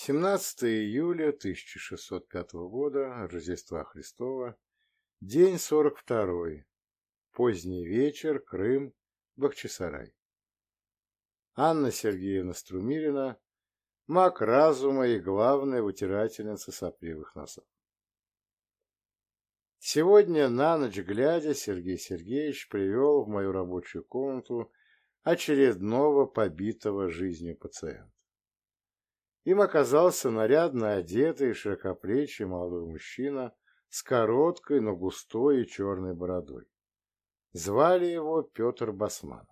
17 июля 1605 года, Рождества Христова, день 42, поздний вечер, Крым, Бахчисарай. Анна Сергеевна Струмилина, маг разума и главная вытирательница сопливых носов. Сегодня на ночь глядя Сергей Сергеевич привел в мою рабочую комнату очередного побитого жизнью пациента. Им оказался нарядно одетый широкоплечий молодой мужчина с короткой, но густой и черной бородой. Звали его Петр Басманов.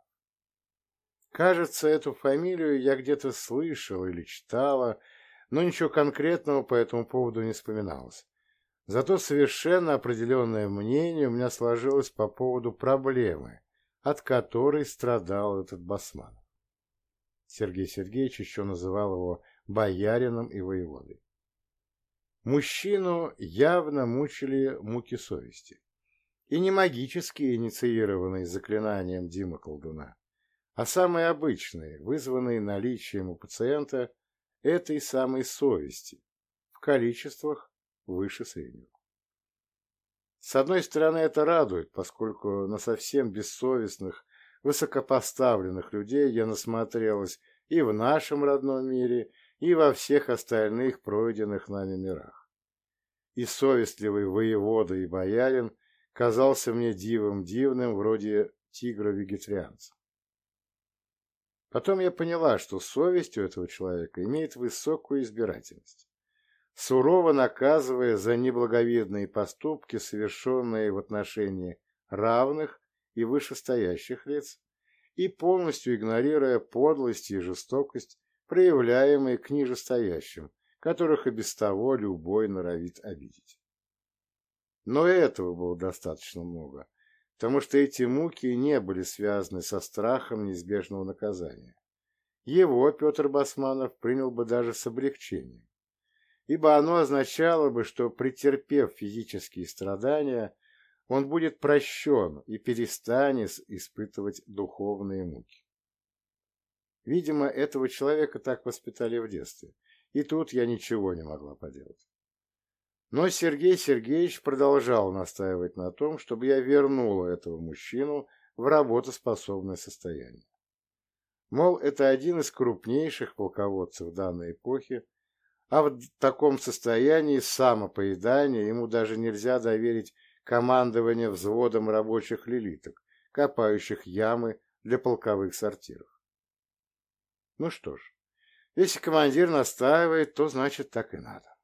Кажется, эту фамилию я где-то слышал или читала, но ничего конкретного по этому поводу не вспоминалось. Зато совершенно определенное мнение у меня сложилось по поводу проблемы, от которой страдал этот Басманов. Сергей Сергеевич еще называл его боярином и воеводой. Мужчину явно мучили муки совести. И не магические, инициированные заклинанием Дима Колдуна, а самые обычные, вызванные наличием у пациента этой самой совести в количествах выше среднего. С одной стороны, это радует, поскольку на совсем бессовестных, высокопоставленных людей я насмотрелась и в нашем родном мире, и во всех остальных пройденных нами мирах. И совестливый воевода и боярин казался мне дивом дивным, вроде тигра-вегетарианца. Потом я поняла, что совесть у этого человека имеет высокую избирательность, сурово наказывая за неблаговидные поступки, совершенные в отношении равных и вышестоящих лиц, и полностью игнорируя подлость и жестокость проявляемые к нижестоящим, которых и без того любой норовит обидеть. Но этого было достаточно много, потому что эти муки не были связаны со страхом неизбежного наказания. Его Петр Басманов принял бы даже с облегчением, ибо оно означало бы, что, претерпев физические страдания, он будет прощен и перестанет испытывать духовные муки. Видимо, этого человека так воспитали в детстве, и тут я ничего не могла поделать. Но Сергей Сергеевич продолжал настаивать на том, чтобы я вернула этого мужчину в работоспособное состояние. Мол, это один из крупнейших полководцев данной эпохи, а в таком состоянии самопоедания ему даже нельзя доверить командование взводом рабочих лилиток, копающих ямы для полковых сортиров. Ну что ж, если командир настаивает, то значит так и надо.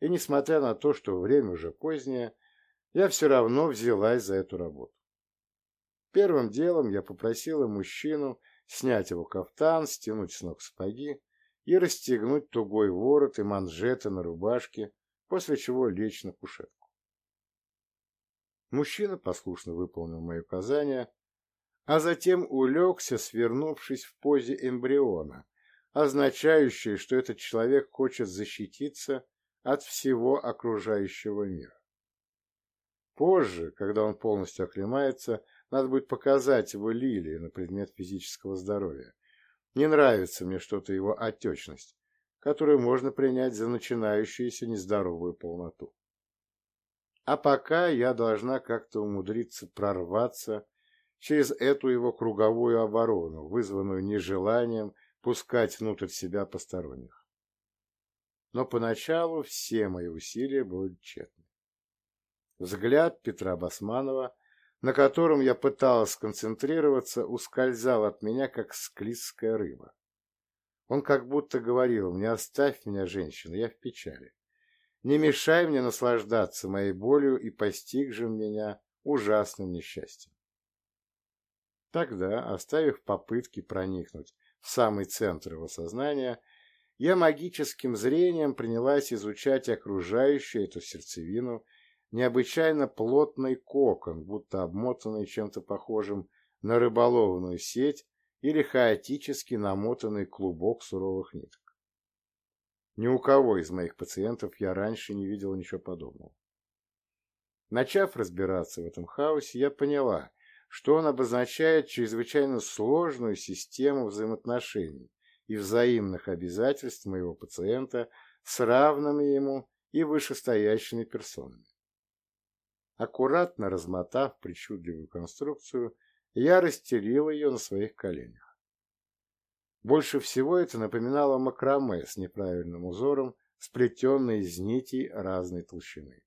И несмотря на то, что время уже позднее, я все равно взялась за эту работу. Первым делом я попросила мужчину снять его кафтан, стянуть с ног сапоги и расстегнуть тугой ворот и манжеты на рубашке, после чего лечь на кушетку. Мужчина послушно выполнил мои указания, а затем улегся, свернувшись в позе эмбриона, означающей, что этот человек хочет защититься от всего окружающего мира. Позже, когда он полностью оклемается, надо будет показать его лилии на предмет физического здоровья. Не нравится мне что-то его отечность, которую можно принять за начинающуюся нездоровую полноту. А пока я должна как-то умудриться прорваться через эту его круговую оборону, вызванную нежеланием пускать внутрь себя посторонних. Но поначалу все мои усилия были тщетны. Взгляд Петра Басманова, на котором я пыталась сконцентрироваться, ускользал от меня, как склизкая рыба. Он как будто говорил мне «Оставь меня, женщина, я в печали. Не мешай мне наслаждаться моей болью и постигшим меня ужасным несчастьем». Тогда, оставив попытки проникнуть в самый центр его сознания, я магическим зрением принялась изучать окружающую эту сердцевину необычайно плотный кокон, будто обмотанный чем-то похожим на рыболовную сеть или хаотически намотанный клубок суровых ниток. Ни у кого из моих пациентов я раньше не видел ничего подобного. Начав разбираться в этом хаосе, я поняла – что он обозначает чрезвычайно сложную систему взаимоотношений и взаимных обязательств моего пациента с равными ему и вышестоящими персонами. Аккуратно размотав причудливую конструкцию, я расстелил ее на своих коленях. Больше всего это напоминало макраме с неправильным узором, сплетенной из нитей разной толщины.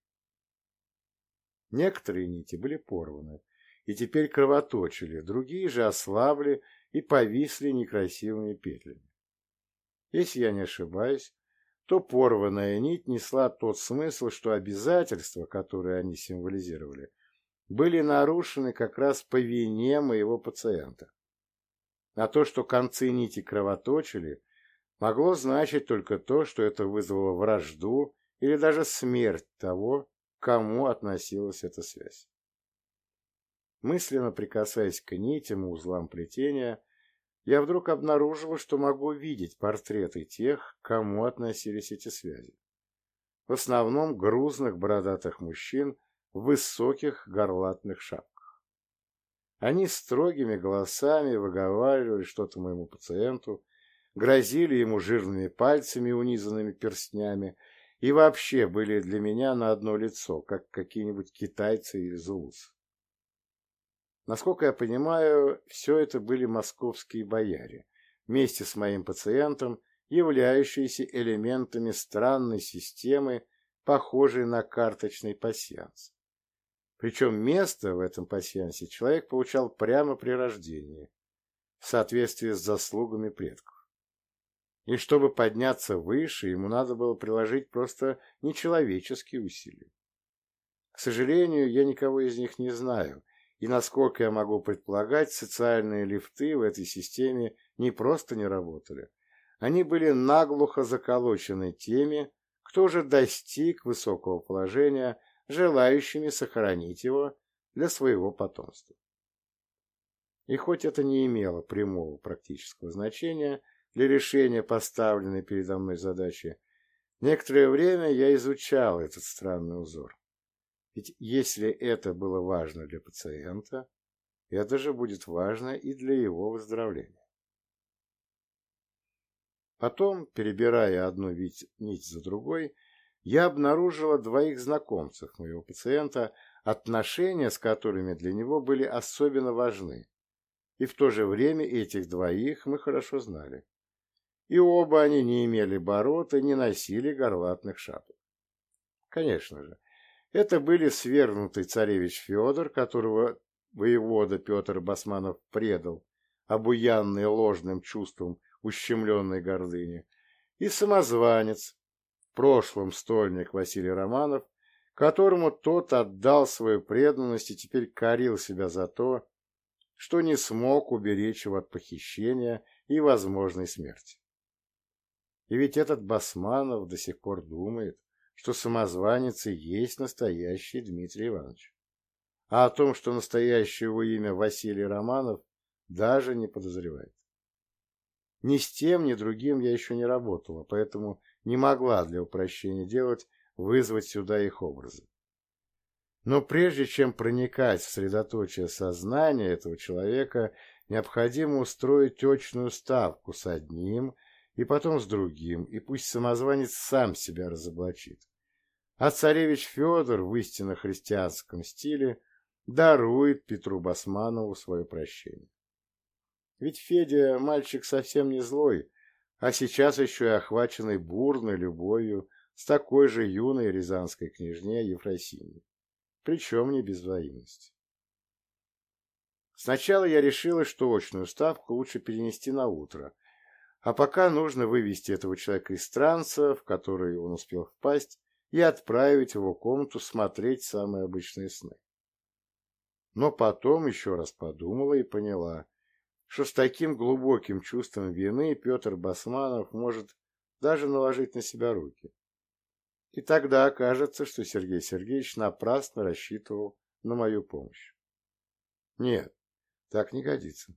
Некоторые нити были порваны и теперь кровоточили, другие же ослабли и повисли некрасивыми петлями. Если я не ошибаюсь, то порванная нить несла тот смысл, что обязательства, которые они символизировали, были нарушены как раз по вине моего пациента. А то, что концы нити кровоточили, могло значить только то, что это вызвало вражду или даже смерть того, кому относилась эта связь. Мысленно прикасаясь к нитям и узлам плетения, я вдруг обнаружила, что могу видеть портреты тех, к кому относились эти связи. В основном грузных бородатых мужчин в высоких горлатных шапках. Они строгими голосами выговаривали что-то моему пациенту, грозили ему жирными пальцами, унизанными перстнями, и вообще были для меня на одно лицо, как какие-нибудь китайцы или зулусы. Насколько я понимаю, все это были московские бояре, вместе с моим пациентом, являющиеся элементами странной системы, похожей на карточный пасьянс. Причем место в этом пасьянсе человек получал прямо при рождении, в соответствии с заслугами предков. И чтобы подняться выше, ему надо было приложить просто нечеловеческие усилия. К сожалению, я никого из них не знаю – и, насколько я могу предполагать, социальные лифты в этой системе не просто не работали. Они были наглухо заколочены теми, кто уже достиг высокого положения, желающими сохранить его для своего потомства. И хоть это не имело прямого практического значения для решения поставленной передо мной задачи, некоторое время я изучал этот странный узор. Ведь если это было важно для пациента, это же будет важно и для его выздоровления. Потом, перебирая одну нить за другой, я обнаружила двоих знакомцев моего пациента, отношения с которыми для него были особенно важны. И в то же время этих двоих мы хорошо знали. И оба они не имели бород и не носили горлатных шапок. Конечно же, это были свергнутый царевич Федор, которого воевода Петр Басманов предал, обуянный ложным чувством ущемленной гордыни, и самозванец, в прошлом стольник Василий Романов, которому тот отдал свою преданность и теперь корил себя за то, что не смог уберечь его от похищения и возможной смерти. И ведь этот Басманов до сих пор думает, что самозванец и есть настоящий Дмитрий Иванович. А о том, что настоящее его имя Василий Романов, даже не подозревает. Ни с тем, ни другим я еще не работала, поэтому не могла для упрощения делать вызвать сюда их образы. Но прежде чем проникать в средоточие сознания этого человека, необходимо устроить точную ставку с одним и потом с другим, и пусть самозванец сам себя разоблачит. А царевич Федор в истинно христианском стиле дарует Петру Басманову свое прощение. Ведь Федя мальчик совсем не злой, а сейчас еще и охваченный бурной любовью с такой же юной рязанской княжне Ефросиньей, причем не без взаимности. Сначала я решила, что очную ставку лучше перенести на утро, а пока нужно вывести этого человека из транса, в который он успел впасть, и отправить его в комнату смотреть самые обычные сны. Но потом еще раз подумала и поняла, что с таким глубоким чувством вины Петр Басманов может даже наложить на себя руки. И тогда окажется, что Сергей Сергеевич напрасно рассчитывал на мою помощь. Нет, так не годится.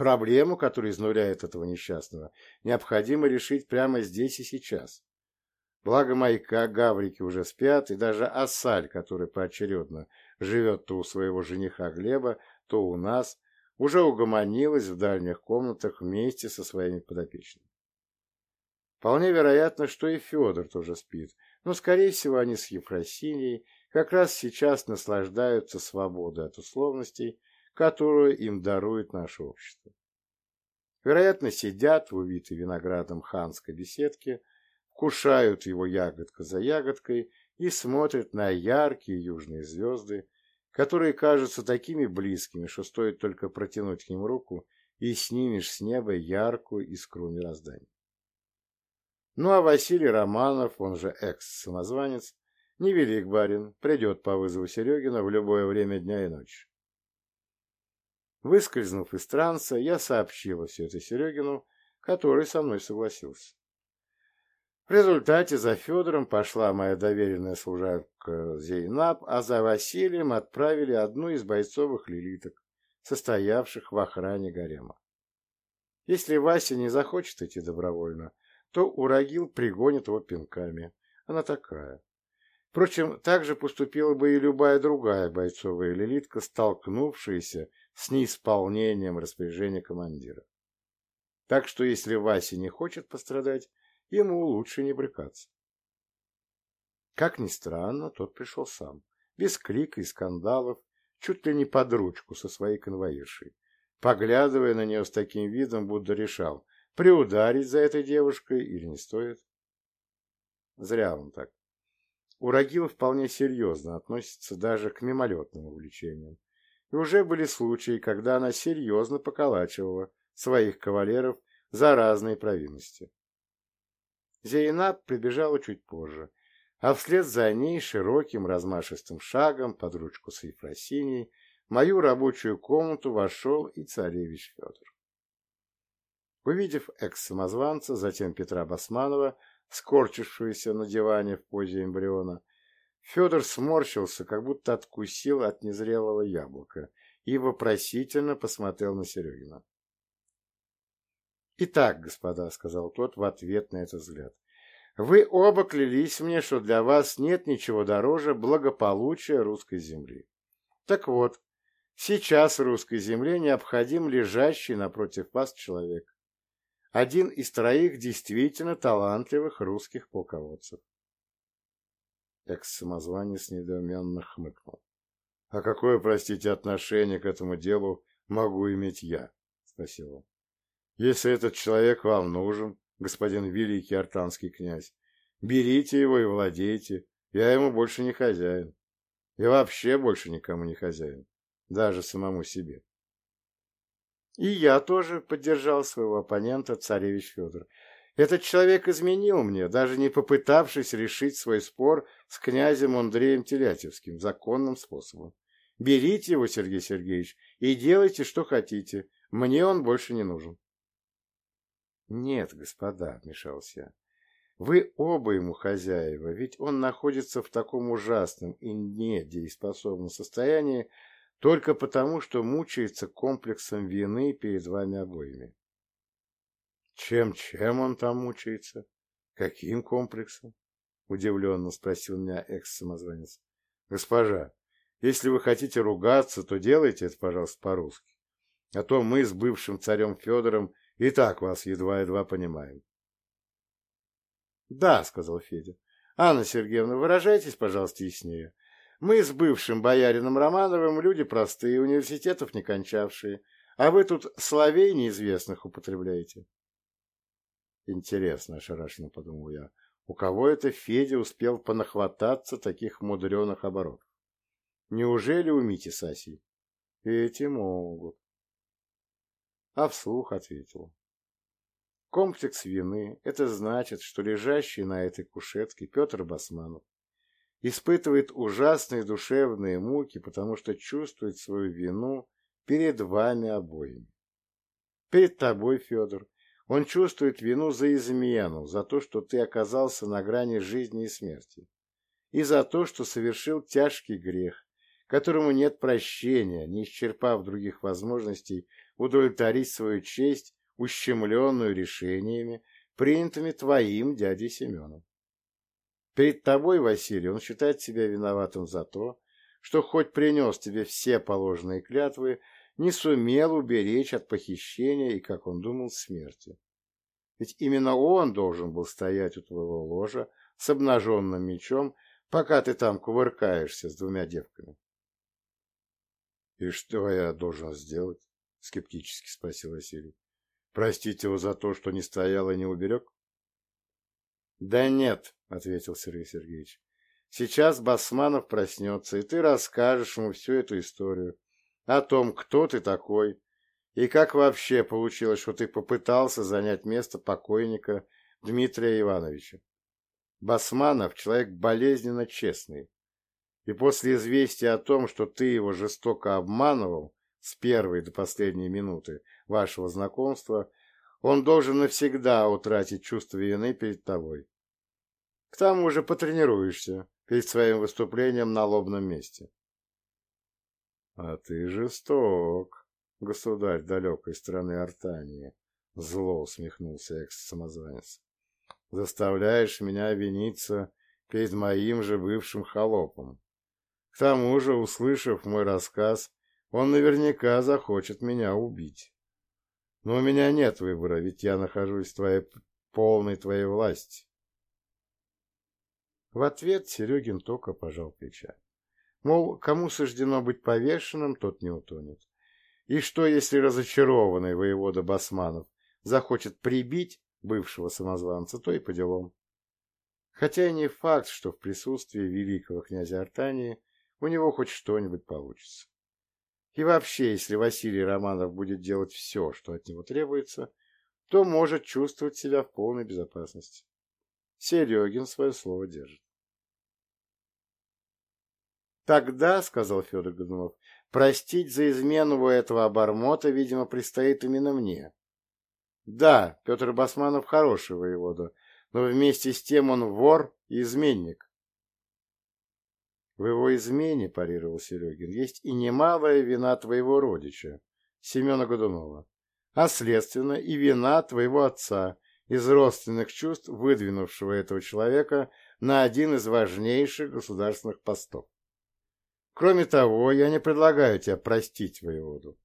Проблему, которая изнуряет этого несчастного, необходимо решить прямо здесь и сейчас. Благо маяка гаврики уже спят, и даже Асаль, который поочередно живет то у своего жениха Глеба, то у нас, уже угомонилась в дальних комнатах вместе со своими подопечными. Вполне вероятно, что и Федор тоже спит, но, скорее всего, они с Ефросиньей как раз сейчас наслаждаются свободой от условностей, которую им дарует наше общество. Вероятно, сидят в увитой виноградом ханской беседке, кушают его ягодка за ягодкой и смотрят на яркие южные звезды, которые кажутся такими близкими, что стоит только протянуть к ним руку и снимешь с неба яркую искру мироздания. Ну а Василий Романов, он же экс-самозванец, невелик барин, придет по вызову Серегина в любое время дня и ночи. Выскользнув из транса, я сообщила все это Серегину, который со мной согласился. В результате за Федором пошла моя доверенная служанка Зейнаб, а за Василием отправили одну из бойцовых лилиток, состоявших в охране гарема. Если Вася не захочет идти добровольно, то Урагил пригонит его пинками. Она такая. Впрочем, так же поступила бы и любая другая бойцовая лилитка, столкнувшаяся с неисполнением распоряжения командира. Так что если Вася не хочет пострадать, ему лучше не брыкаться. Как ни странно, тот пришел сам, без крика и скандалов, чуть ли не под ручку со своей конвоиршей, поглядывая на нее с таким видом, будто решал, приударить за этой девушкой или не стоит. Зря он так. Урагил вполне серьезно относится даже к мимолетным увлечениям, и уже были случаи, когда она серьезно поколачивала своих кавалеров за разные провинности. Зейнаб прибежала чуть позже, а вслед за ней широким размашистым шагом под ручку с Ефросиней в мою рабочую комнату вошел и царевич Федор. Увидев экс-самозванца, затем Петра Басманова, скорчившегося на диване в позе эмбриона, Федор сморщился, как будто откусил от незрелого яблока, и вопросительно посмотрел на Серегина. «Итак, господа», — сказал тот в ответ на этот взгляд, — «вы оба клялись мне, что для вас нет ничего дороже благополучия русской земли. Так вот, сейчас русской земле необходим лежащий напротив вас человек. Один из троих действительно талантливых русских полководцев. Экс-самозванец недоуменно хмыкнул. — А какое, простите, отношение к этому делу могу иметь я? — спросил он. — Если этот человек вам нужен, господин великий артанский князь, берите его и владейте, я ему больше не хозяин. И вообще больше никому не хозяин, даже самому себе. И я тоже поддержал своего оппонента, царевич Федор. Этот человек изменил мне, даже не попытавшись решить свой спор с князем Андреем Телятевским законным способом. Берите его, Сергей Сергеевич, и делайте, что хотите. Мне он больше не нужен. Нет, господа, вмешался я. Вы оба ему хозяева, ведь он находится в таком ужасном и недееспособном состоянии только потому, что мучается комплексом вины перед вами обоими. Чем-чем он там мучается? Каким комплексом? Удивленно спросил меня экс-самозванец. Госпожа, если вы хотите ругаться, то делайте это, пожалуйста, по-русски. А то мы с бывшим царем Федором и так вас едва-едва понимаем. Да, сказал Федя. Анна Сергеевна, выражайтесь, пожалуйста, яснее. Мы с бывшим боярином Романовым люди простые, университетов не кончавшие, а вы тут словей неизвестных употребляете. Интересно, ошарашенно подумал я, у кого это Федя успел понахвататься таких мудреных оборотов? Неужели у Мити с? Эти могут. А вслух ответил. Комплекс вины – это значит, что лежащий на этой кушетке Петр Басманов испытывает ужасные душевные муки, потому что чувствует свою вину перед вами обоими. Перед тобой, Федор, он чувствует вину за измену, за то, что ты оказался на грани жизни и смерти, и за то, что совершил тяжкий грех, которому нет прощения, не исчерпав других возможностей удовлетворить свою честь, ущемленную решениями, принятыми твоим дядей Семеном. Перед тобой, Василий, он считает себя виноватым за то, что хоть принес тебе все положенные клятвы, не сумел уберечь от похищения и, как он думал, смерти. Ведь именно он должен был стоять у твоего ложа с обнаженным мечом, пока ты там кувыркаешься с двумя девками. — И что я должен сделать? — скептически спросил Василий. — Простить его за то, что не стоял и не уберег? — Да нет, — ответил Сергей Сергеевич. — Сейчас Басманов проснется, и ты расскажешь ему всю эту историю о том, кто ты такой, и как вообще получилось, что ты попытался занять место покойника Дмитрия Ивановича? Басманов — человек болезненно честный. И после известия о том, что ты его жестоко обманывал с первой до последней минуты вашего знакомства, он должен навсегда утратить чувство вины перед тобой. К тому же потренируешься перед своим выступлением на лобном месте. — А ты жесток, государь далекой страны Артании, — зло усмехнулся экс-самозванец. — Заставляешь меня виниться перед моим же бывшим холопом. К тому же, услышав мой рассказ, он наверняка захочет меня убить. Но у меня нет выбора, ведь я нахожусь в твоей полной твоей власти. В ответ Серегин только пожал плечами. Мол, кому суждено быть повешенным, тот не утонет. И что, если разочарованный воевода Басманов захочет прибить бывшего самозванца, то и по делам. Хотя и не факт, что в присутствии великого князя Артании у него хоть что-нибудь получится. И вообще, если Василий Романов будет делать все, что от него требуется, то может чувствовать себя в полной безопасности. Серегин свое слово держит. «Тогда, — сказал Федор Годунов, Простить за измену у этого обормота, видимо, предстоит именно мне. Да, Петр Басманов хороший воевода, но вместе с тем он вор и изменник. В его измене, парировал Серегин, есть и немалая вина твоего родича, Семена Годунова, а следственно и вина твоего отца, из родственных чувств выдвинувшего этого человека на один из важнейших государственных постов. Кроме того, я не предлагаю тебе простить воеводу.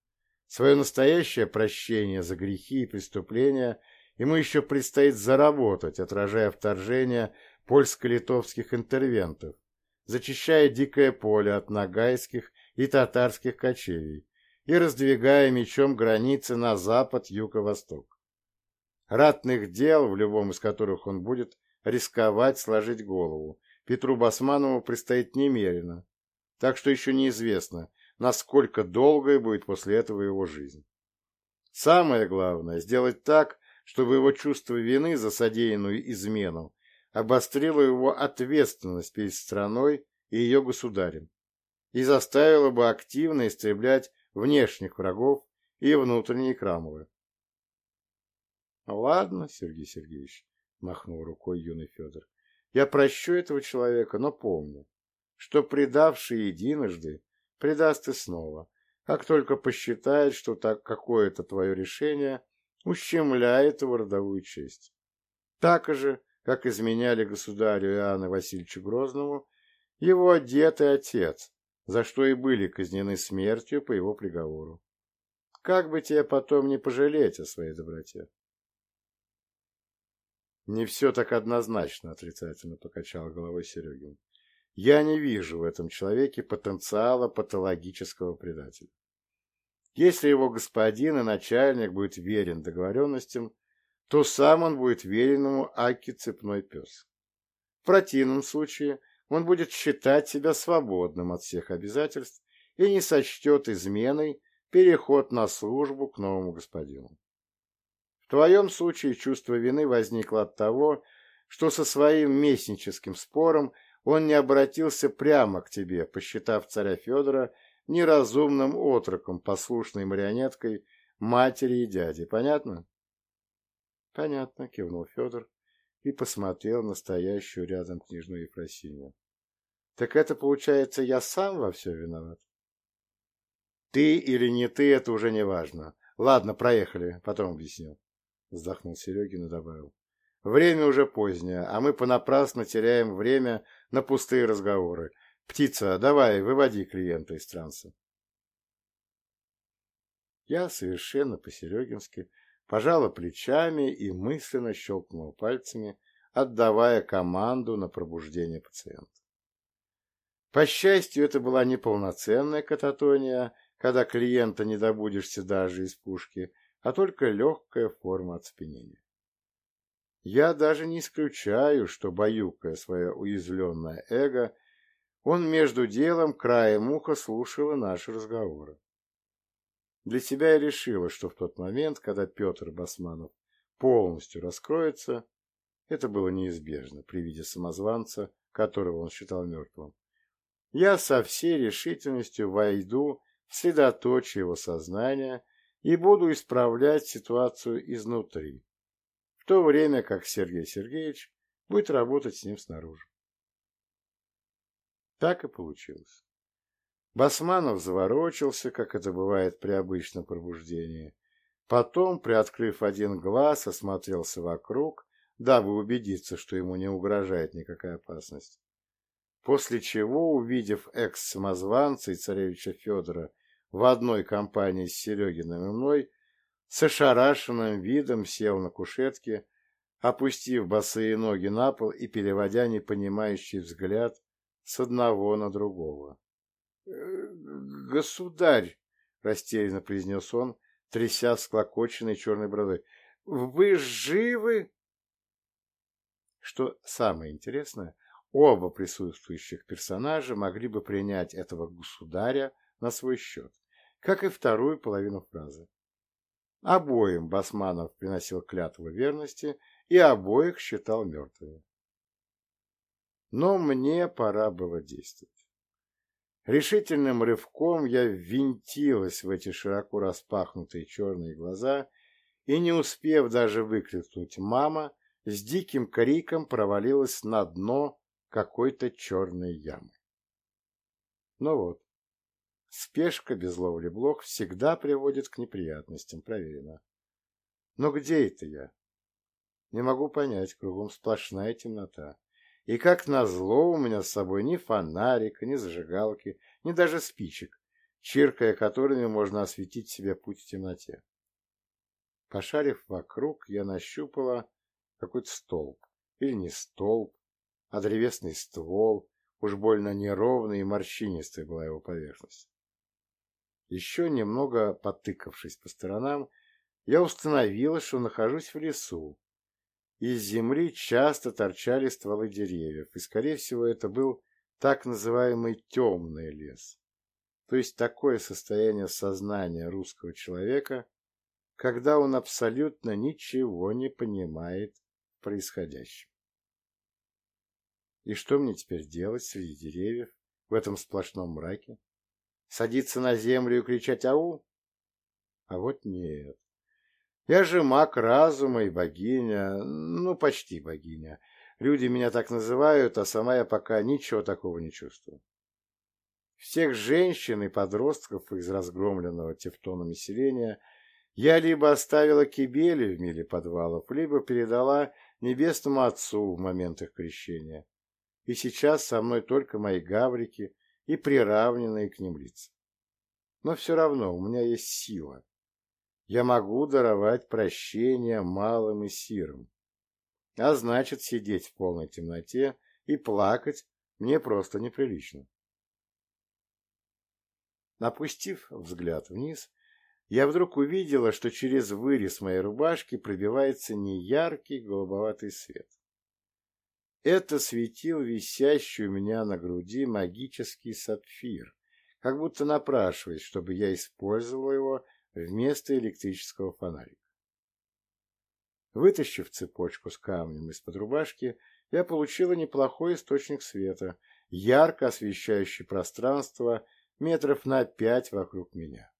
Свое настоящее прощение за грехи и преступления ему еще предстоит заработать, отражая вторжение польско-литовских интервентов, зачищая дикое поле от нагайских и татарских кочевий и раздвигая мечом границы на запад, юг и восток. Ратных дел, в любом из которых он будет рисковать сложить голову, Петру Басманову предстоит немерено, так что еще неизвестно, насколько долгой будет после этого его жизнь. Самое главное – сделать так, чтобы его чувство вины за содеянную измену обострило его ответственность перед страной и ее государем и заставило бы активно истреблять внешних врагов и внутренние крамолы. — Ладно, Сергей Сергеевич, — махнул рукой юный Федор, — я прощу этого человека, но помню, что предавший единожды, предаст и снова, как только посчитает, что так какое-то твое решение ущемляет его родовую честь. Так же, как изменяли государю Иоанну Васильевичу Грозному его дед и отец, за что и были казнены смертью по его приговору. Как бы тебе потом не пожалеть о своей доброте? Не все так однозначно, отрицательно покачал головой Серегин. Я не вижу в этом человеке потенциала патологического предателя. Если его господин и начальник будет верен договоренностям, то сам он будет верен ему Аки цепной пес. В противном случае он будет считать себя свободным от всех обязательств и не сочтет изменой переход на службу к новому господину. В твоем случае чувство вины возникло от того, что со своим местническим спором он не обратился прямо к тебе, посчитав царя Федора неразумным отроком, послушной марионеткой матери и дяди. Понятно? Понятно, кивнул Федор и посмотрел на стоящую рядом княжну Ефросинью. Так это, получается, я сам во все виноват? Ты или не ты, это уже не важно. Ладно, проехали, потом объясню. Вздохнул Серегин и добавил. Время уже позднее, а мы понапрасну теряем время на пустые разговоры. Птица, давай, выводи клиента из транса. Я совершенно по-серегински пожала плечами и мысленно щелкнула пальцами, отдавая команду на пробуждение пациента. По счастью, это была не полноценная кататония, когда клиента не добудешься даже из пушки, а только легкая форма оцепенения. Я даже не исключаю, что, баюкая свое уязвленное эго, он между делом краем уха слушал и наши разговоры. Для себя я решила, что в тот момент, когда Петр Басманов полностью раскроется, это было неизбежно при виде самозванца, которого он считал мертвым, я со всей решительностью войду в средоточие его сознания и буду исправлять ситуацию изнутри, то время как Сергей Сергеевич будет работать с ним снаружи. Так и получилось. Басманов заворочился, как это бывает при обычном пробуждении. Потом, приоткрыв один глаз, осмотрелся вокруг, дабы убедиться, что ему не угрожает никакая опасность. После чего, увидев экс-самозванца и царевича Федора в одной компании с Серегиным и мной, с ошарашенным видом сел на кушетке, опустив босые ноги на пол и переводя непонимающий взгляд с одного на другого. «Э, «Государь!» — растерянно произнес он, тряся всклокоченной черной бородой. «Вы живы?» Что самое интересное, Оба присутствующих персонажа могли бы принять этого государя на свой счет, как и вторую половину фразы. Обоим Басманов приносил клятву верности и обоих считал мертвыми. Но мне пора было действовать. Решительным рывком я ввинтилась в эти широко распахнутые черные глаза и, не успев даже выкрикнуть «мама», с диким криком провалилась на дно какой-то черной ямы. Ну вот, спешка без ловли блох всегда приводит к неприятностям, проверено. Но где это я? Не могу понять, кругом сплошная темнота. И как назло у меня с собой ни фонарика, ни зажигалки, ни даже спичек, чиркая которыми можно осветить себе путь в темноте. Пошарив вокруг, я нащупала какой-то столб. Или не столб, а древесный ствол, уж больно неровный и морщинистой была его поверхность. Еще немного потыкавшись по сторонам, я установила, что нахожусь в лесу. Из земли часто торчали стволы деревьев, и, скорее всего, это был так называемый темный лес, то есть такое состояние сознания русского человека, когда он абсолютно ничего не понимает происходящем. И что мне теперь делать среди деревьев, в этом сплошном мраке? Садиться на землю и кричать «Ау?» А вот нет. Я же маг разума и богиня, ну, почти богиня. Люди меня так называют, а сама я пока ничего такого не чувствую. Всех женщин и подростков из разгромленного тевтонами селения я либо оставила кибели в миле подвалов, либо передала небесному отцу в момент их крещения и сейчас со мной только мои гаврики и приравненные к ним лица. Но все равно у меня есть сила. Я могу даровать прощение малым и сирым. А значит, сидеть в полной темноте и плакать мне просто неприлично. Опустив взгляд вниз, я вдруг увидела, что через вырез моей рубашки пробивается неяркий голубоватый свет. Это светил висящий у меня на груди магический сапфир, как будто напрашиваясь, чтобы я использовал его вместо электрического фонарика. Вытащив цепочку с камнем из-под рубашки, я получила неплохой источник света, ярко освещающий пространство метров на пять вокруг меня.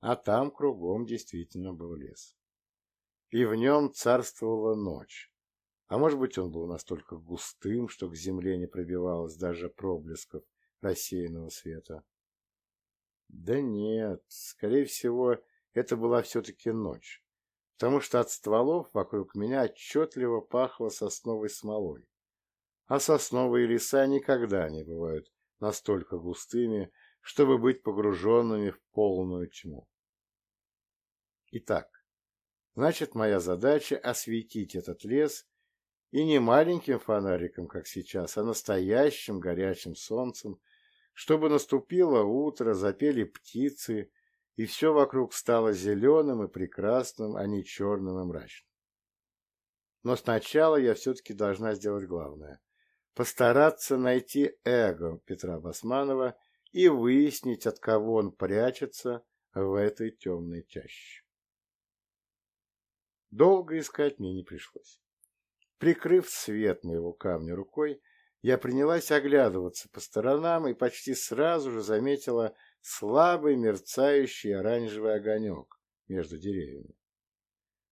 А там кругом действительно был лес. И в нем царствовала ночь, а может быть, он был настолько густым, что к земле не пробивалось даже проблесков рассеянного света. Да нет, скорее всего, это была все-таки ночь, потому что от стволов вокруг меня отчетливо пахло сосновой смолой. А сосновые леса никогда не бывают настолько густыми, чтобы быть погруженными в полную тьму. Итак, значит, моя задача осветить этот лес и не маленьким фонариком, как сейчас, а настоящим горячим солнцем, чтобы наступило утро, запели птицы, и все вокруг стало зеленым и прекрасным, а не черным и мрачным. Но сначала я все-таки должна сделать главное – постараться найти эго Петра Басманова и выяснить, от кого он прячется в этой темной чаще. Долго искать мне не пришлось. Прикрыв свет моего камня рукой, я принялась оглядываться по сторонам и почти сразу же заметила слабый мерцающий оранжевый огонек между деревьями.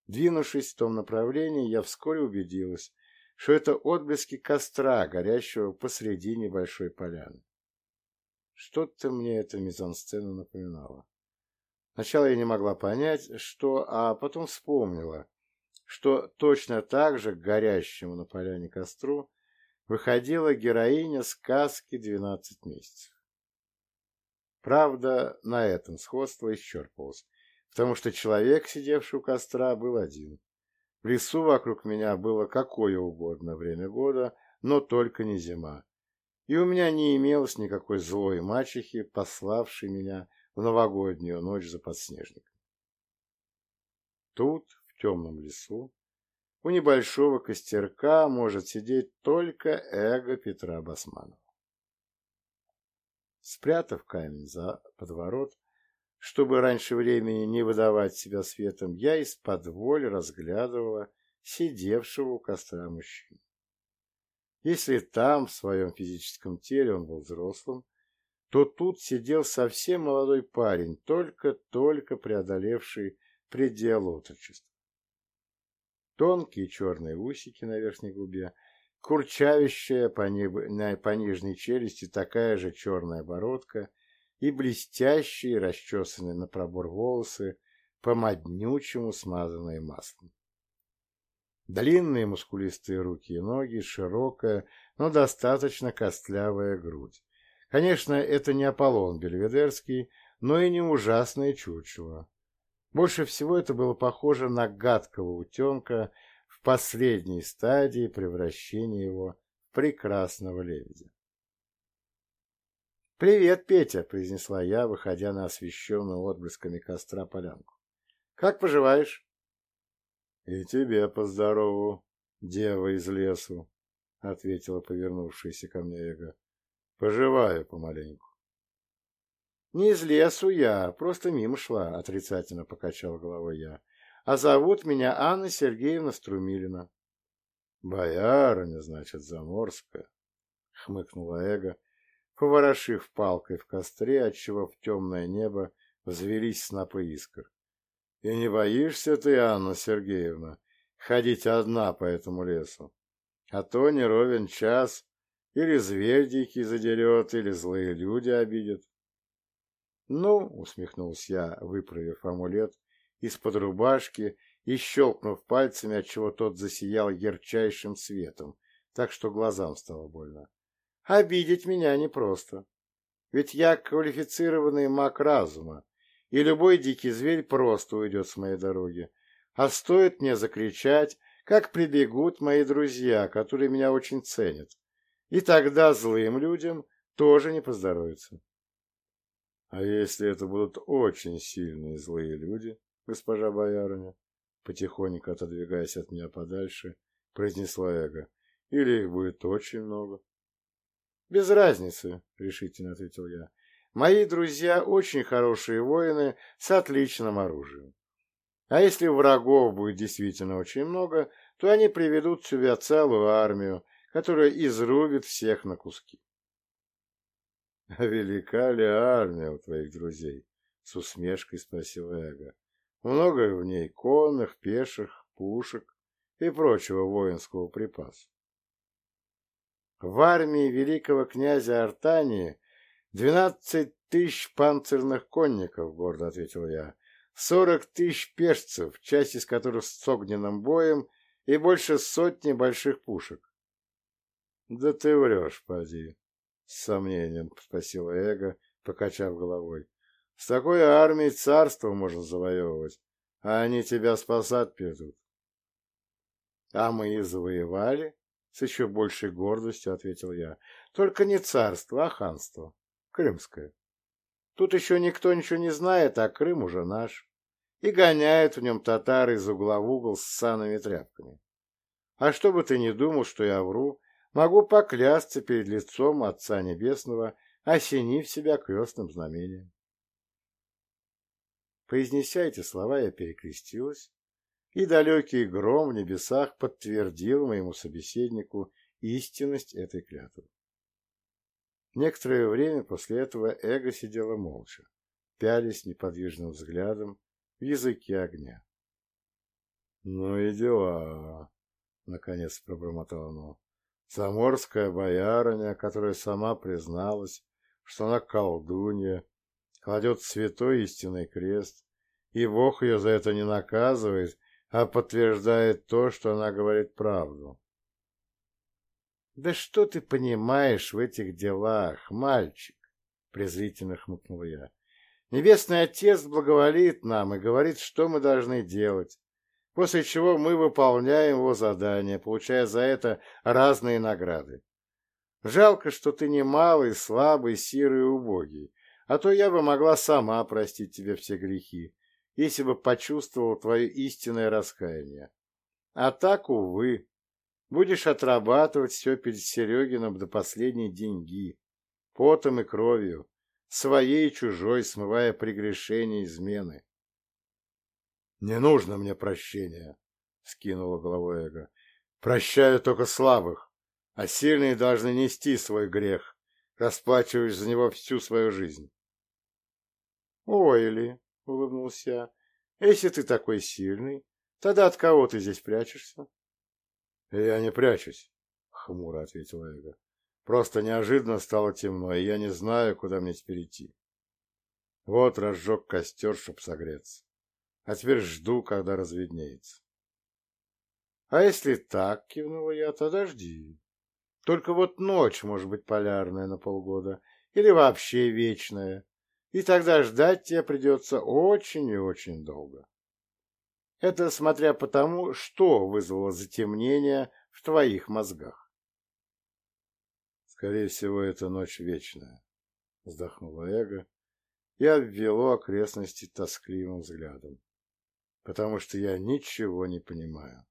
Двинувшись в том направлении, я вскоре убедилась, что это отблески костра, горящего посреди небольшой поляны. Что-то мне эта мизансцена напоминала. Сначала я не могла понять, что, а потом вспомнила, что точно так же к горящему на поляне костру выходила героиня сказки «Двенадцать месяцев». Правда, на этом сходство исчерпывалось, потому что человек, сидевший у костра, был один. В лесу вокруг меня было какое угодно время года, но только не зима. И у меня не имелось никакой злой мачехи, пославшей меня в новогоднюю ночь за подснежником. Тут, темном лесу, у небольшого костерка может сидеть только эго Петра Басманова. Спрятав камень за подворот, чтобы раньше времени не выдавать себя светом, я из-под воли разглядывала сидевшего у костра мужчину. Если там, в своем физическом теле, он был взрослым, то тут сидел совсем молодой парень, только-только преодолевший предел отрочества. Тонкие черные усики на верхней губе, курчавящая по, неб... по нижней челюсти такая же черная бородка и блестящие, расчесанные на пробор волосы, по моднючему смазанные маслом. Длинные мускулистые руки и ноги, широкая, но достаточно костлявая грудь. Конечно, это не Аполлон Бельведерский, но и не ужасное чучело. Больше всего это было похоже на гадкого утенка в последней стадии превращения его в прекрасного лебедя. «Привет, Петя!» — произнесла я, выходя на освещенную отблесками костра полянку. «Как поживаешь?» «И тебе поздорову, дева из лесу», — ответила повернувшаяся ко мне эго. «Поживаю помаленьку». «Не из лесу я, просто мимо шла», — отрицательно покачал головой я. «А зовут меня Анна Сергеевна Струмилина». «Боярыня, значит, заморская», — хмыкнула Эго, поворошив палкой в костре, отчего в темное небо взвелись снопы искр. «И не боишься ты, Анна Сергеевна, ходить одна по этому лесу? А то не ровен час, или зверь дикий задерет, или злые люди обидят». «Ну», — усмехнулся я, выправив амулет из-под рубашки и щелкнув пальцами, отчего тот засиял ярчайшим светом, так что глазам стало больно. «Обидеть меня непросто. Ведь я квалифицированный маг разума, и любой дикий зверь просто уйдет с моей дороги. А стоит мне закричать, как прибегут мои друзья, которые меня очень ценят. И тогда злым людям тоже не поздоровится. А если это будут очень сильные злые люди, госпожа боярыня, потихоньку отодвигаясь от меня подальше, произнесла Эго, или их будет очень много? Без разницы, решительно ответил я. Мои друзья очень хорошие воины с отличным оружием. А если врагов будет действительно очень много, то они приведут сюда целую армию, которая изрубит всех на куски. — А велика ли армия у твоих друзей? — с усмешкой спросил Эго. — Много в ней конных, пеших, пушек и прочего воинского припаса. В армии великого князя Артании двенадцать тысяч панцирных конников, гордо ответил я, сорок тысяч пешцев, часть из которых с огненным боем, и больше сотни больших пушек. — Да ты врешь, поди, с сомнением спросила Эго, покачав головой. С такой армией царство можно завоевывать, а они тебя спасать придут. А мы и завоевали, с еще большей гордостью ответил я. Только не царство, а ханство. Крымское. Тут еще никто ничего не знает, а Крым уже наш. И гоняет в нем татары из угла в угол с санными тряпками. А чтобы ты не думал, что я вру, могу поклясться перед лицом Отца Небесного, осенив себя крестным знамением. Произнеся эти слова, я перекрестилась, и далекий гром в небесах подтвердил моему собеседнику истинность этой клятвы. Некоторое время после этого эго сидела молча, пялись неподвижным взглядом в языке огня. — Ну и дела, — наконец пробормотал оно. Заморская боярыня, которая сама призналась, что она колдунья, кладет святой истинный крест, и Бог ее за это не наказывает, а подтверждает то, что она говорит правду. «Да что ты понимаешь в этих делах, мальчик?» — презрительно хмыкнул я. «Небесный Отец благоволит нам и говорит, что мы должны делать, после чего мы выполняем его задания, получая за это разные награды. Жалко, что ты не малый, слабый, сирый и убогий, а то я бы могла сама простить тебе все грехи, если бы почувствовал твое истинное раскаяние. А так, увы, будешь отрабатывать все перед Серегином до последней деньги, потом и кровью, своей и чужой, смывая прегрешения измены. «Не нужно мне прощения», — скинула головой эго. «Прощаю только слабых, а сильные должны нести свой грех, расплачиваясь за него всю свою жизнь». «Ой ли», — улыбнулся я. «Если ты такой сильный, тогда от кого ты здесь прячешься?» «Я не прячусь», — хмуро ответил Эго. «Просто неожиданно стало темно, и я не знаю, куда мне теперь идти. Вот разжег костер, чтоб согреться. А теперь жду, когда разведнеется». «А если так?» — кивнула я, — «тогда жди. Только вот ночь может быть полярная на полгода, или вообще вечная, и тогда ждать тебе придется очень и очень долго. Это смотря по тому, что вызвало затемнение в твоих мозгах. Скорее всего, это ночь вечная, вздохнула Эго и обвело окрестности тоскливым взглядом, потому что я ничего не понимаю.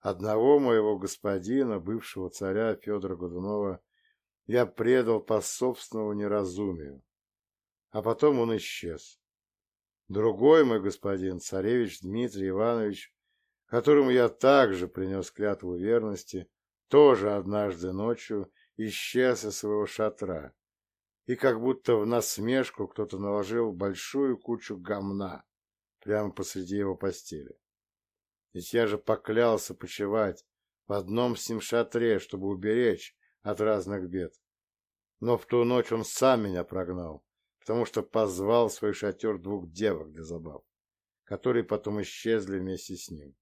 Одного моего господина, бывшего царя Федора Годунова, я предал по собственному неразумию, а потом он исчез. Другой мой господин, царевич Дмитрий Иванович, которому я также принес клятву верности, тоже однажды ночью исчез из своего шатра, и как будто в насмешку кто-то наложил большую кучу гамна прямо посреди его постели. Ведь я же поклялся почевать в одном с ним шатре, чтобы уберечь от разных бед. Но в ту ночь он сам меня прогнал, потому что позвал в свой шатер двух девок для забав, которые потом исчезли вместе с ним.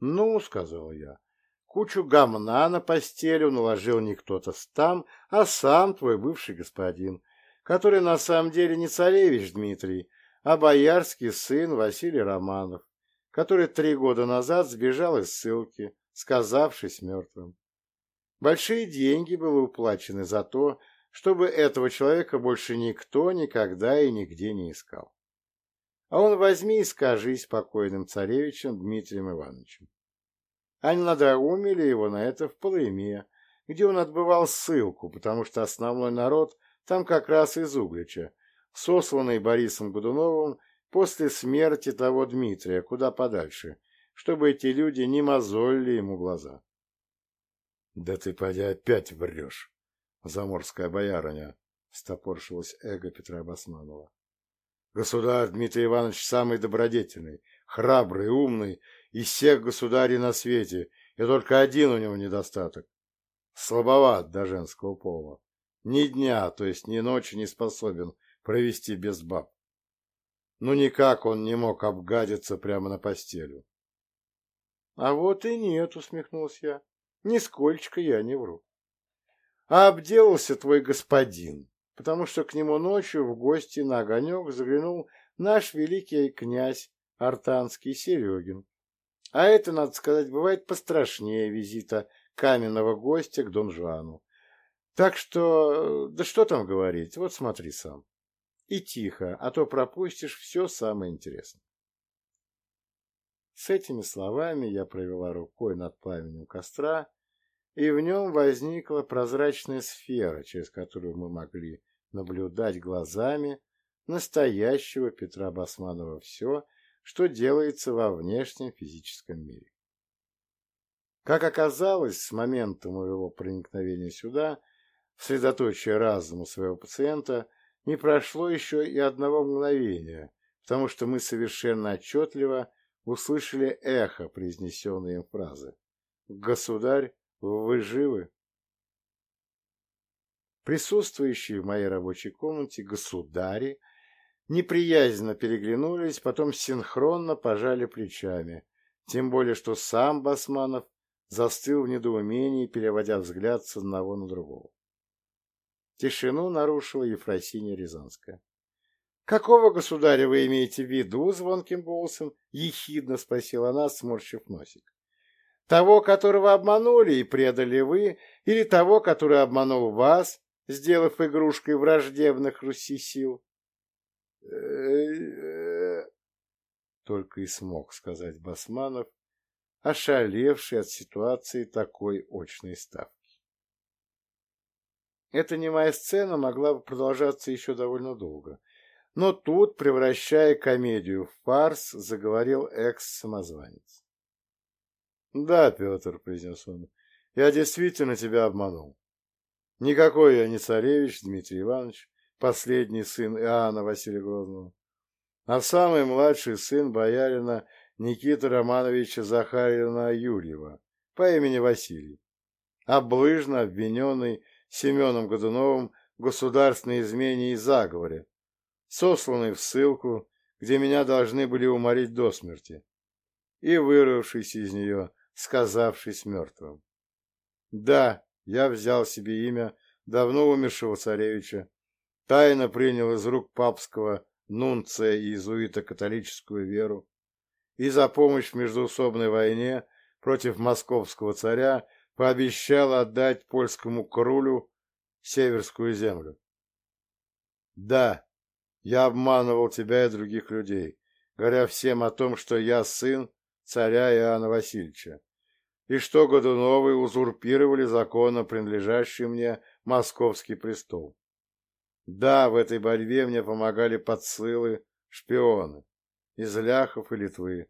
«Ну, — сказал я, — кучу гамна на постель наложил не кто-то там, а сам твой бывший господин, который на самом деле не царевич Дмитрий, а боярский сын Василий Романов, который три года назад сбежал из ссылки, сказавшись мертвым. Большие деньги были уплачены за то, чтобы этого человека больше никто никогда и нигде не искал. А он возьми и скажи спокойным царевичем Дмитрием Ивановичем. Они надоумили его на это в Полыме, где он отбывал ссылку, потому что основной народ там как раз из Углича, сосланный Борисом Годуновым после смерти того Дмитрия куда подальше, чтобы эти люди не мозолили ему глаза. — Да ты, поди, опять врешь! заморская боярыня, — стопоршилось эго Петра Басманова. Государь Дмитрий Иванович самый добродетельный, храбрый, умный из всех государей на свете, и только один у него недостаток. Слабоват до женского пола. Ни дня, то есть ни ночи не способен провести без баб. Ну никак он не мог обгадиться прямо на постелю. — А вот и нет, — усмехнулся я. — Нисколько я не вру а обделался твой господин, потому что к нему ночью в гости на огонек заглянул наш великий князь Артанский Серегин. А это, надо сказать, бывает пострашнее визита каменного гостя к Дон Жуану. Так что, да что там говорить, вот смотри сам. И тихо, а то пропустишь все самое интересное. С этими словами я провела рукой над пламенем костра, и в нем возникла прозрачная сфера, через которую мы могли наблюдать глазами настоящего Петра Басманова все, что делается во внешнем физическом мире. Как оказалось, с момента моего проникновения сюда, в средоточие разума своего пациента, не прошло еще и одного мгновения, потому что мы совершенно отчетливо услышали эхо произнесенной им фразы. «Государь, вы живы?» Присутствующие в моей рабочей комнате государи неприязненно переглянулись, потом синхронно пожали плечами, тем более что сам Басманов застыл в недоумении, переводя взгляд с одного на другого. Тишину нарушила Ефросинья Рязанская. «Какого государя вы имеете в виду?» — звонким голосом ехидно спросила она, сморщив носик. «Того, которого обманули и предали вы, или того, который обманул вас, сделав игрушкой враждебных Руси сил?» Только и смог сказать Басманов, ошалевший от ситуации такой очной ставки. Эта немая сцена могла бы продолжаться еще довольно долго, но тут, превращая комедию в фарс, заговорил экс-самозванец. «Да, Петр», — произнес он, — «я действительно тебя обманул. Никакой я не царевич Дмитрий Иванович, последний сын Иоанна Василия Грозного, а самый младший сын боярина Никиты Романовича Захарина Юрьева по имени Василий, облыжно обвиненный Семеном Годуновым государственной измене и заговоре, сосланный в ссылку, где меня должны были уморить до смерти, и вырвавшийся из нее, сказавшись мертвым. Да, я взял себе имя давно умершего царевича, тайно принял из рук папского нунция и иезуита католическую веру, и за помощь в междоусобной войне против московского царя пообещал отдать польскому королю Северскую землю. Да, я обманывал тебя и других людей, говоря всем о том, что я сын царя Иоанна Васильевича, и что Годуновы узурпировали законно принадлежащий мне московский престол. Да, в этой борьбе мне помогали подсылы, шпионы из ляхов и Литвы,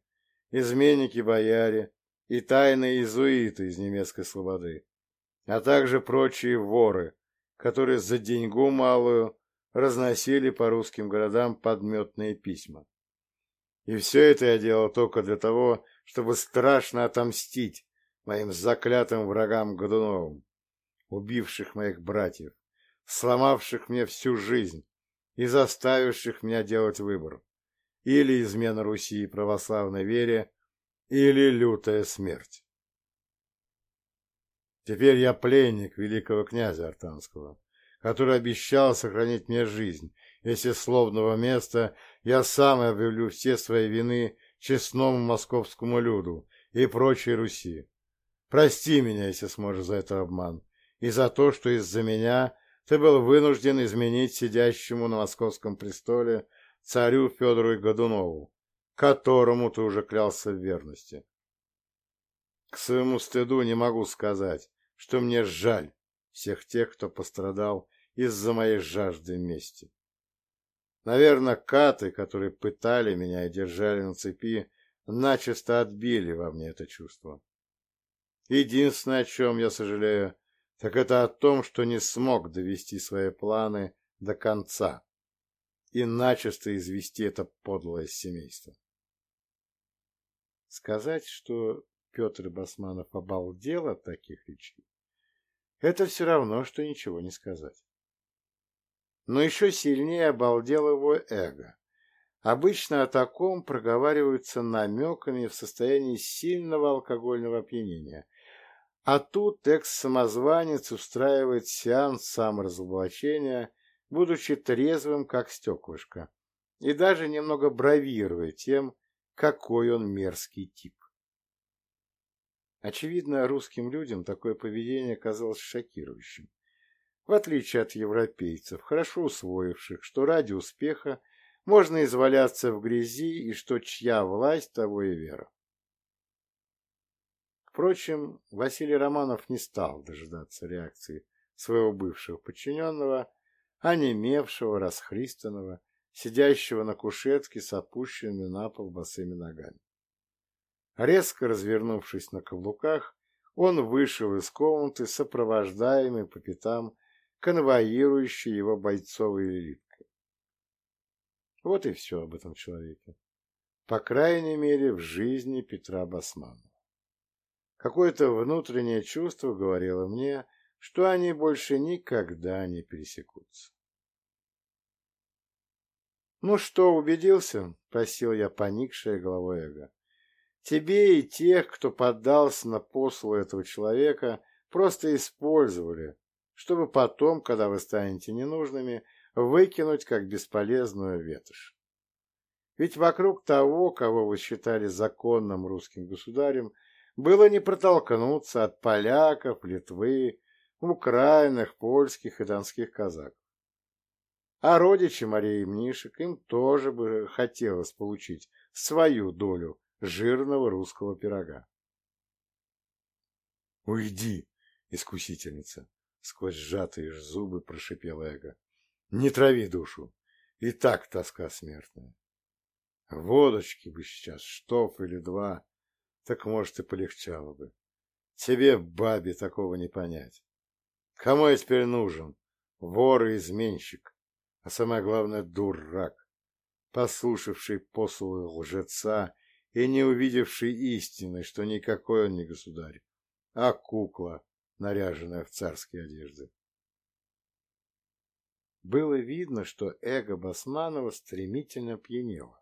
изменники-бояре и тайные иезуиты из немецкой слободы, а также прочие воры, которые за деньгу малую разносили по русским городам подметные письма. И все это я делал только для того, чтобы страшно отомстить моим заклятым врагам Годуновым, убивших моих братьев, сломавших мне всю жизнь и заставивших меня делать выбор. Или измена Руси и православной вере, или лютая смерть. Теперь я пленник великого князя Артанского, который обещал сохранить мне жизнь, если словного места я сам объявлю все свои вины честному московскому люду и прочей Руси. Прости меня, если сможешь за это обман, и за то, что из-за меня ты был вынужден изменить сидящему на московском престоле царю Федору Годунову, которому ты уже клялся в верности. К своему стыду не могу сказать, что мне жаль всех тех, кто пострадал из-за моей жажды мести. Наверное, каты, которые пытали меня и держали на цепи, начисто отбили во мне это чувство. Единственное, о чем я сожалею, так это о том, что не смог довести свои планы до конца и начисто извести это подлое семейство. Сказать, что Петр Басманов обалдел от таких речей, это все равно, что ничего не сказать. Но еще сильнее обалдел его эго. Обычно о таком проговариваются намеками в состоянии сильного алкогольного опьянения – а тут экс-самозванец устраивает сеанс саморазоблачения, будучи трезвым, как стеклышко, и даже немного бравируя тем, какой он мерзкий тип. Очевидно, русским людям такое поведение казалось шокирующим. В отличие от европейцев, хорошо усвоивших, что ради успеха можно изваляться в грязи и что чья власть, того и вера. Впрочем, Василий Романов не стал дожидаться реакции своего бывшего подчиненного, онемевшего, расхристанного, сидящего на кушетке с опущенными на пол босыми ногами. Резко развернувшись на каблуках, он вышел из комнаты, сопровождаемый по пятам конвоирующей его бойцовой элиткой. Вот и все об этом человеке. По крайней мере, в жизни Петра Басманова. Какое-то внутреннее чувство говорило мне, что они больше никогда не пересекутся. «Ну что, убедился?» — просил я поникшее головой эго. «Тебе и тех, кто поддался на послу этого человека, просто использовали, чтобы потом, когда вы станете ненужными, выкинуть как бесполезную ветошь. Ведь вокруг того, кого вы считали законным русским государем, было не протолкнуться от поляков, Литвы, украинных, польских и донских казаков. А родичи Марии Мнишек им тоже бы хотелось получить свою долю жирного русского пирога. «Уйди, искусительница!» — сквозь сжатые зубы прошипел эго. «Не трави душу, и так тоска смертная. Водочки бы сейчас, штоф или два, так, может, и полегчало бы. Тебе, бабе, такого не понять. Кому я теперь нужен? Вор и изменщик, а самое главное, дурак, послушавший послуги лжеца и не увидевший истины, что никакой он не государь, а кукла, наряженная в царские одежды. Было видно, что эго Басманова стремительно пьянело,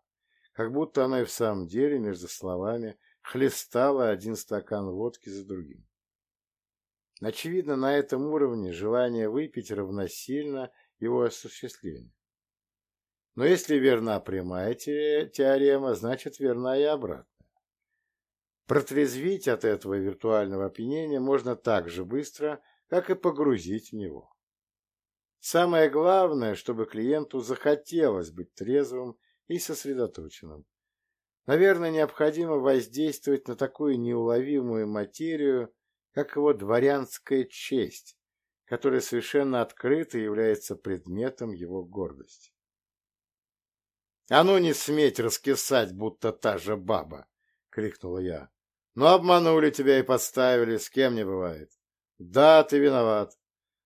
как будто она и в самом деле между словами хлестала один стакан водки за другим. Очевидно, на этом уровне желание выпить равносильно его осуществлению. Но если верна прямая теорема, значит верна и обратная. Протрезвить от этого виртуального опьянения можно так же быстро, как и погрузить в него. Самое главное, чтобы клиенту захотелось быть трезвым и сосредоточенным, Наверное, необходимо воздействовать на такую неуловимую материю, как его дворянская честь, которая совершенно открыто является предметом его гордости. «А ну не сметь раскисать, будто та же баба!» — крикнула я. «Ну, обманули тебя и подставили, с кем не бывает. Да, ты виноват,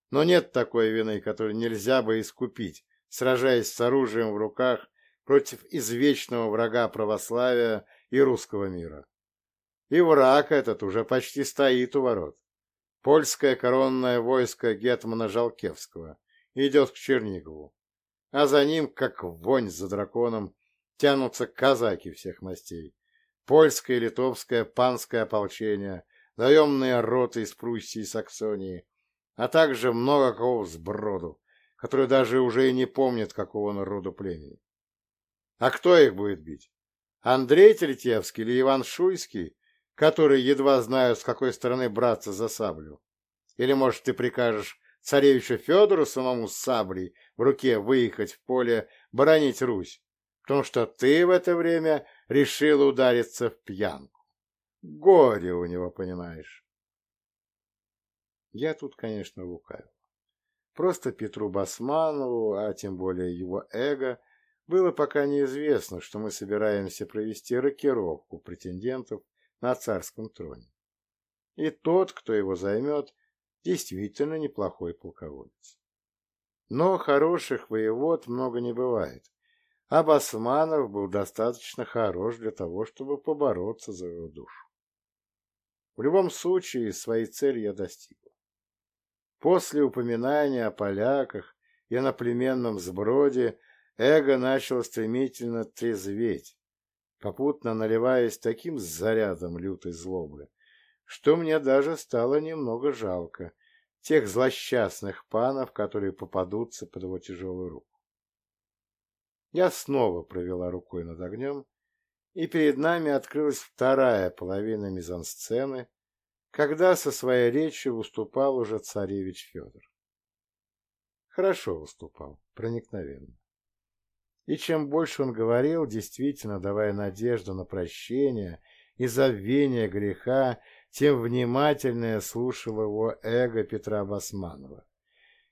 но нет такой вины, которую нельзя бы искупить, сражаясь с оружием в руках против извечного врага православия и русского мира. И враг этот уже почти стоит у ворот. Польское коронное войско Гетмана Жалкевского идет к Чернигову, а за ним, как вонь за драконом, тянутся казаки всех мастей. Польское литовское панское ополчение, наемные роты из Пруссии и Саксонии, а также много кого сброду, который даже уже и не помнит, какого народу племени. А кто их будет бить? Андрей Третьевский или Иван Шуйский, которые едва знают, с какой стороны браться за саблю? Или, может, ты прикажешь царевичу Федору самому с саблей в руке выехать в поле, бронить Русь, потому что ты в это время решил удариться в пьянку? Горе у него, понимаешь? Я тут, конечно, лукавил. Просто Петру Басманову, а тем более его эго, было пока неизвестно, что мы собираемся провести рокировку претендентов на царском троне. И тот, кто его займет, действительно неплохой полководец. Но хороших воевод много не бывает, а Басманов был достаточно хорош для того, чтобы побороться за его душу. В любом случае, своей цели я достиг. После упоминания о поляках и о наплеменном сброде Эго начало стремительно трезветь, попутно наливаясь таким зарядом лютой злобы, что мне даже стало немного жалко тех злосчастных панов, которые попадутся под его тяжелую руку. Я снова провела рукой над огнем, и перед нами открылась вторая половина мизансцены, когда со своей речью выступал уже царевич Федор. Хорошо выступал, проникновенно. И чем больше он говорил, действительно давая надежду на прощение и забвение греха, тем внимательнее слушал его эго Петра Басманова.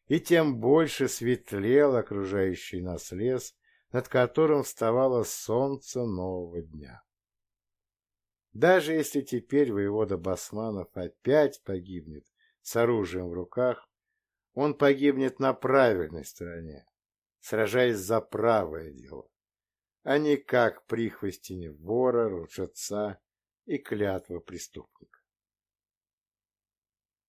И тем больше светлел окружающий нас лес, над которым вставало солнце нового дня. Даже если теперь воевода Басманов опять погибнет с оружием в руках, он погибнет на правильной стороне, сражаясь за правое дело, а не как прихвостень вора, лжеца и клятва преступника.